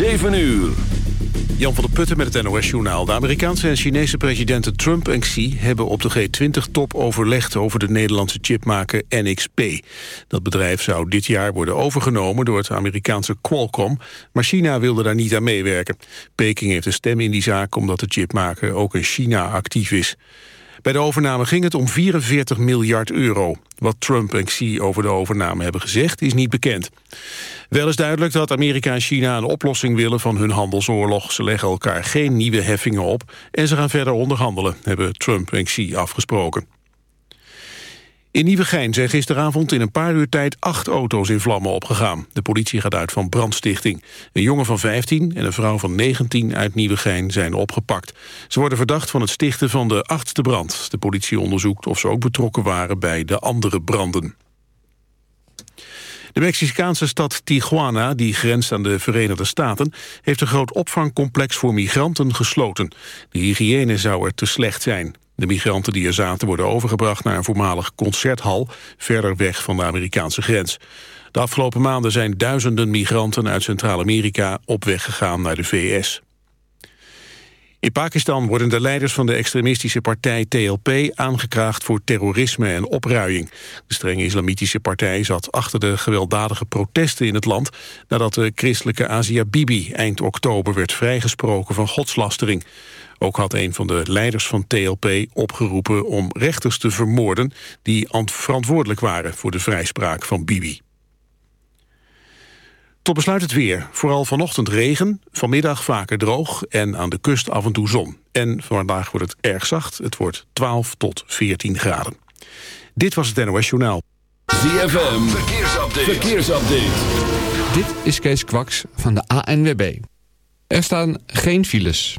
7 uur. Jan van der Putten met het NOS-journaal. De Amerikaanse en Chinese presidenten Trump en Xi... hebben op de G20-top overlegd over de Nederlandse chipmaker NXP. Dat bedrijf zou dit jaar worden overgenomen door het Amerikaanse Qualcomm... maar China wilde daar niet aan meewerken. Peking heeft een stem in die zaak omdat de chipmaker ook in China actief is. Bij de overname ging het om 44 miljard euro. Wat Trump en Xi over de overname hebben gezegd is niet bekend. Wel is duidelijk dat Amerika en China een oplossing willen van hun handelsoorlog. Ze leggen elkaar geen nieuwe heffingen op en ze gaan verder onderhandelen, hebben Trump en Xi afgesproken. In Nieuwegein zijn gisteravond in een paar uur tijd acht auto's in vlammen opgegaan. De politie gaat uit van brandstichting. Een jongen van 15 en een vrouw van 19 uit Nieuwegein zijn opgepakt. Ze worden verdacht van het stichten van de achtste brand. De politie onderzoekt of ze ook betrokken waren bij de andere branden. De Mexicaanse stad Tijuana, die grenst aan de Verenigde Staten... heeft een groot opvangcomplex voor migranten gesloten. De hygiëne zou er te slecht zijn. De migranten die er zaten worden overgebracht naar een voormalig concerthal... verder weg van de Amerikaanse grens. De afgelopen maanden zijn duizenden migranten uit Centraal-Amerika... op weg gegaan naar de VS. In Pakistan worden de leiders van de extremistische partij TLP aangeklaagd voor terrorisme en opruiing. De strenge islamitische partij zat achter de gewelddadige protesten in het land nadat de christelijke Asia Bibi eind oktober werd vrijgesproken van godslastering. Ook had een van de leiders van TLP opgeroepen om rechters te vermoorden... die verantwoordelijk waren voor de vrijspraak van Bibi. Tot besluit het weer. Vooral vanochtend regen, vanmiddag vaker droog en aan de kust af en toe zon. En vandaag wordt het erg zacht. Het wordt 12 tot 14 graden. Dit was het NOS Journaal. ZFM, verkeersupdate. verkeersupdate. Dit is Kees Kwaks van de ANWB. Er staan geen files.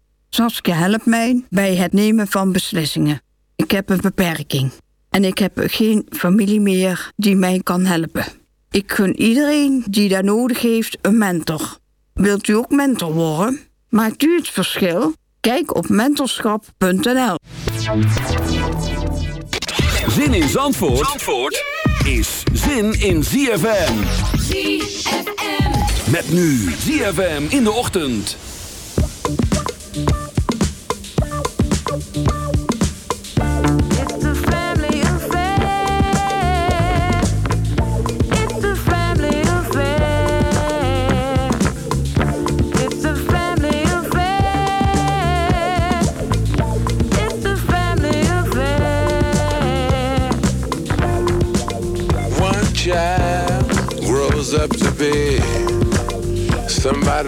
Saskia helpt mij bij het nemen van beslissingen. Ik heb een beperking en ik heb geen familie meer die mij kan helpen. Ik gun iedereen die daar nodig heeft een mentor. Wilt u ook mentor worden? Maakt u het verschil? Kijk op mentorschap.nl. Zin in Zandvoort, Zandvoort is zin in ZFM. ZFM. Met nu ZFM in de ochtend.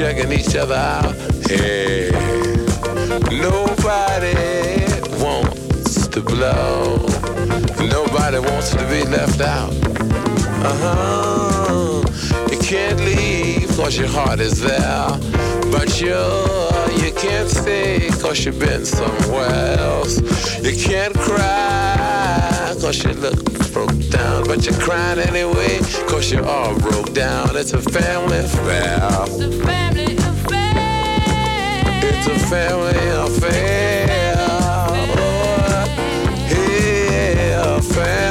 Checking each other out. Hey, nobody wants to blow. Nobody wants to be left out. Uh-huh. You can't leave cause your heart is there. But you, you can't stay cause you've been somewhere else. You can't cry cause you look broke down. But you're crying anyway cause you're all broke down. It's a family affair. It's a family affair. It's a family affair. Oh, yeah, a family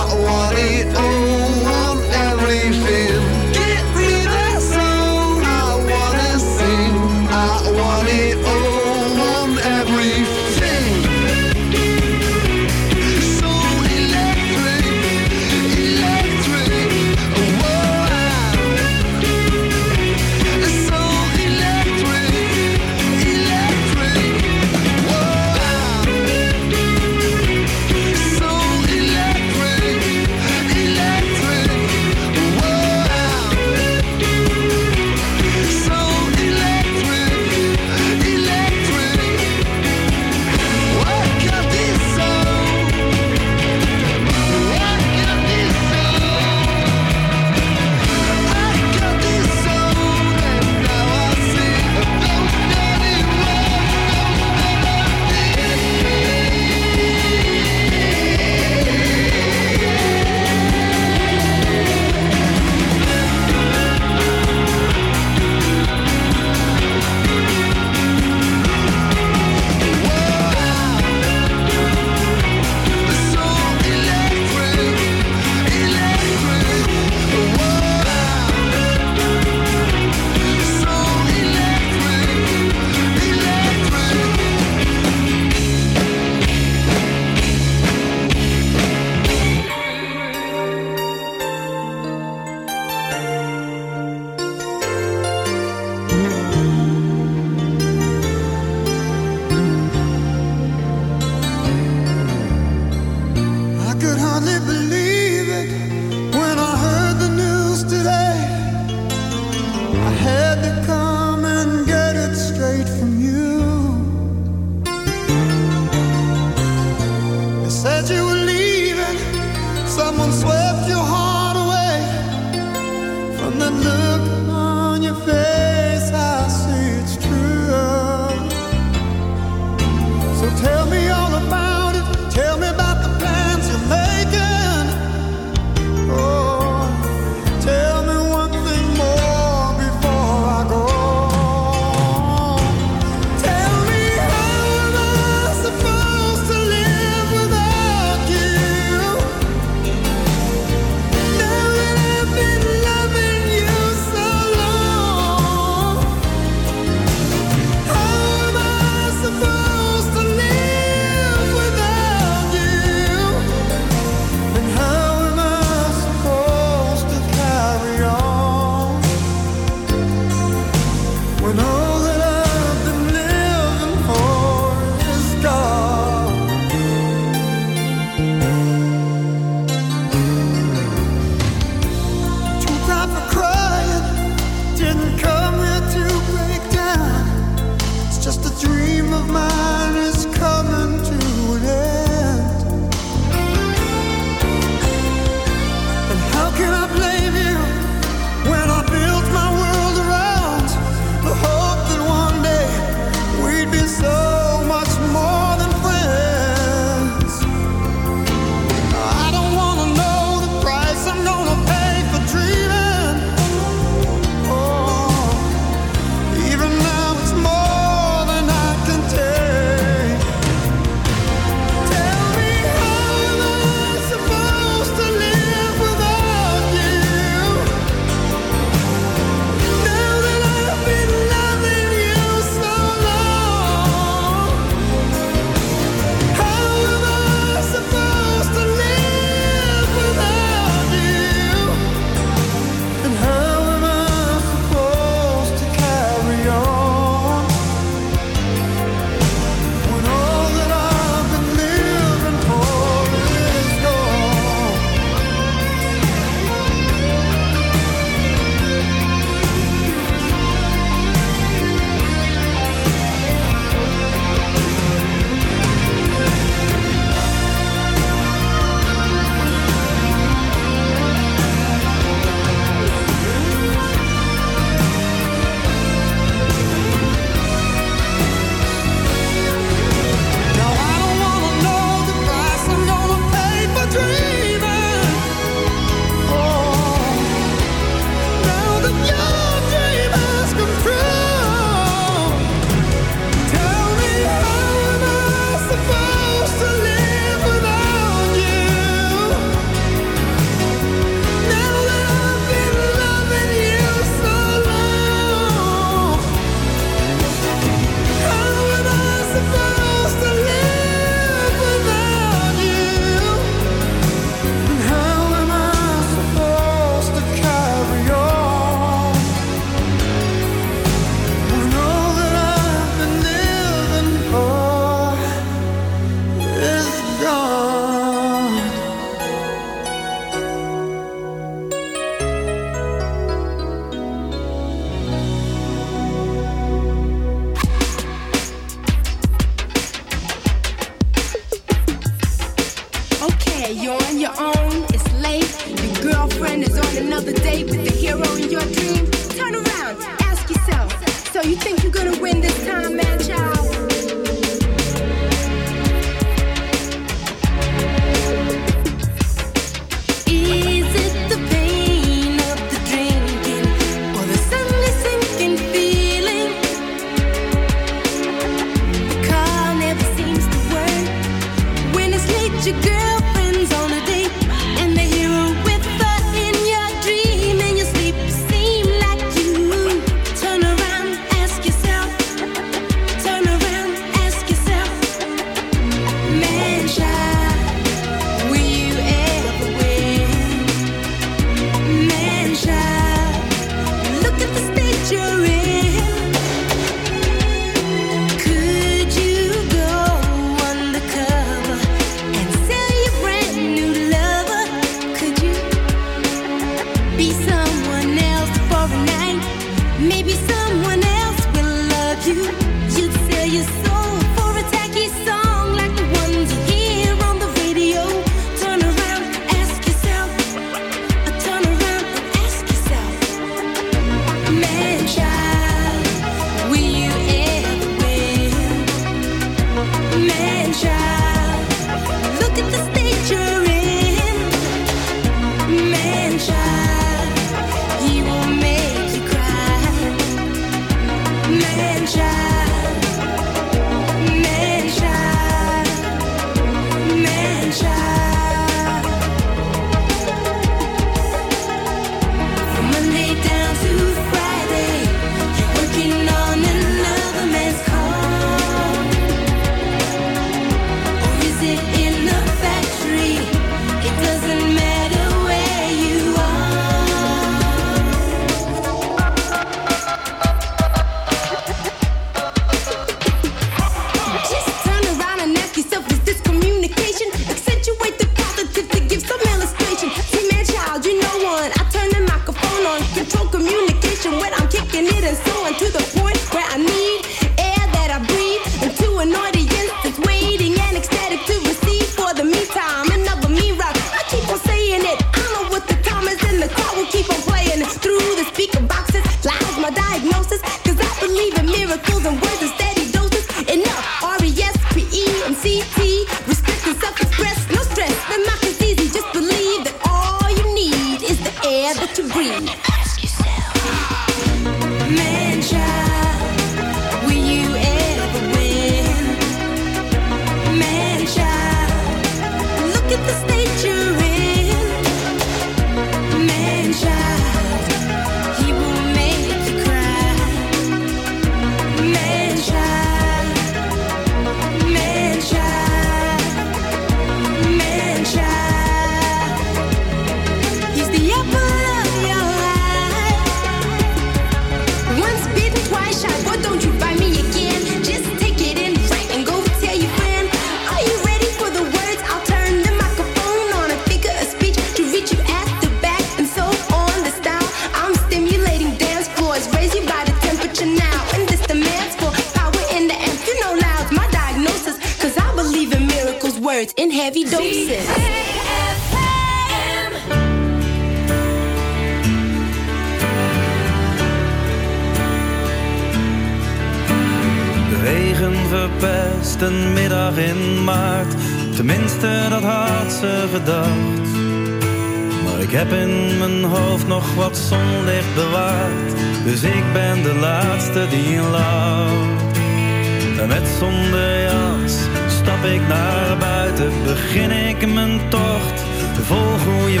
in. Met zonder jas stap ik naar buiten, begin ik mijn tocht. Volg hoe je.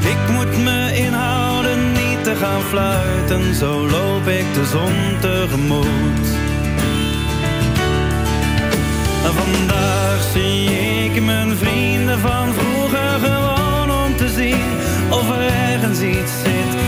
Ik moet me inhouden, niet te gaan fluiten. Zo loop ik de zon tegemoet. Vandaag zie ik mijn vrienden van vroeger gewoon om te zien of er ergens iets zit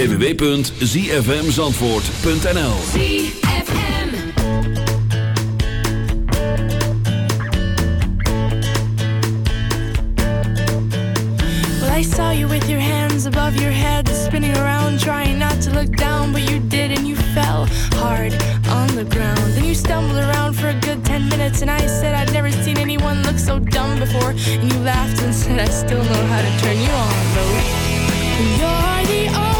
www.zfmzandvoort.nl I saw you with your hands above your head, spinning around, trying not to look down, but you did and you fell hard on the ground. Then you stumbled around for a good 10 minutes, and I said I'd never seen anyone look so dumb before. And you laughed and said, I still know how to turn you on. You're the only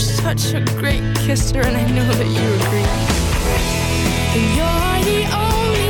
You're such a great kisser, and I know that you agree. And you're the only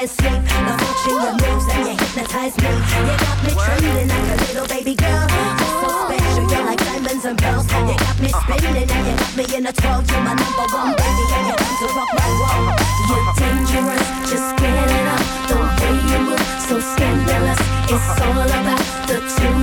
can't escape. The fortune, your moves and you hypnotize me. You got me trembling like a little baby girl. You're so special, you're like diamonds and pearls. You got me spinning and you got me in a twirl. You're my number one baby, and you're to rock my world. You're dangerous, just get it up. The way you move, so scandalous. It's all about the two.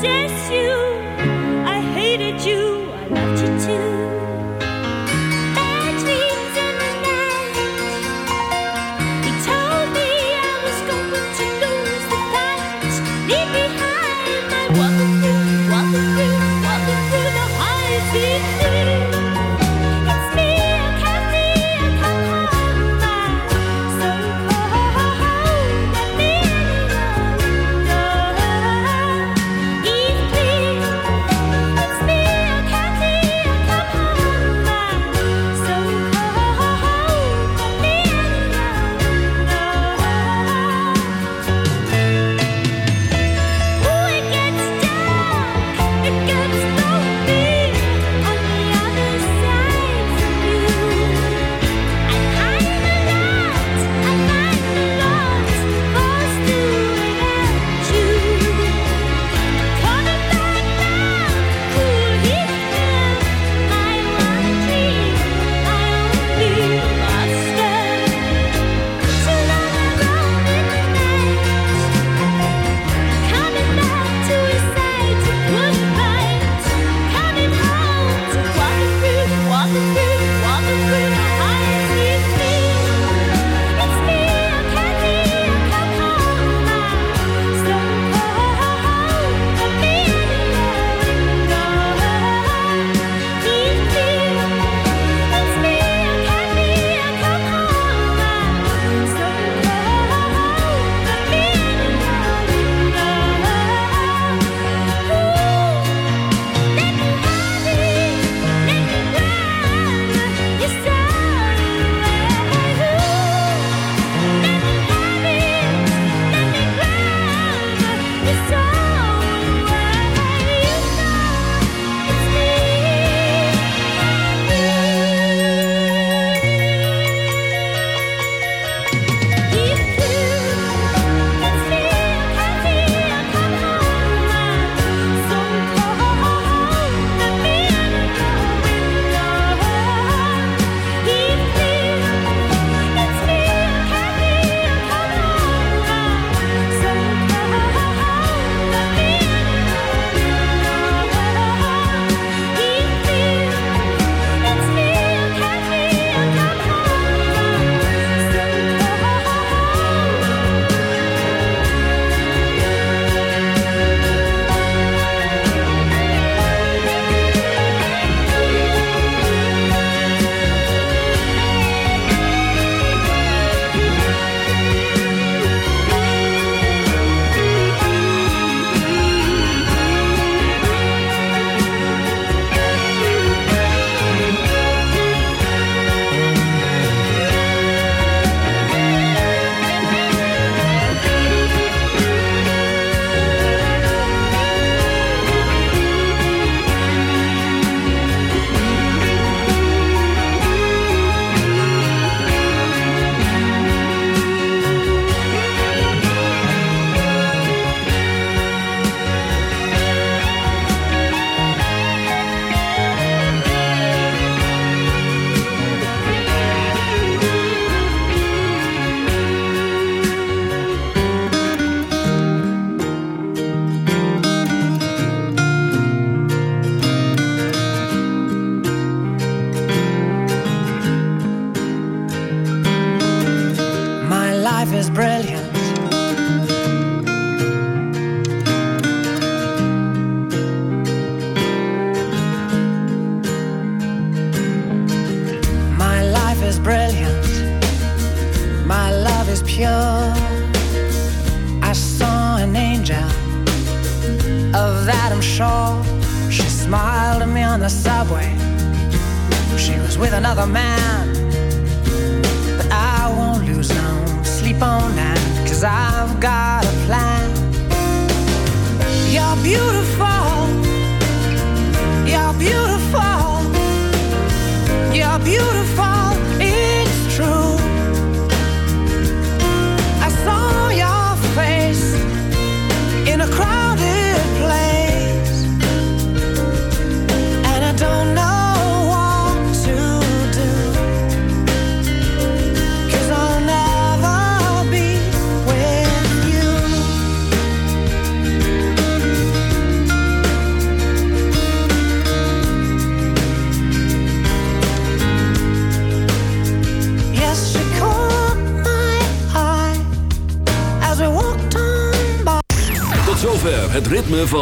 Possess you?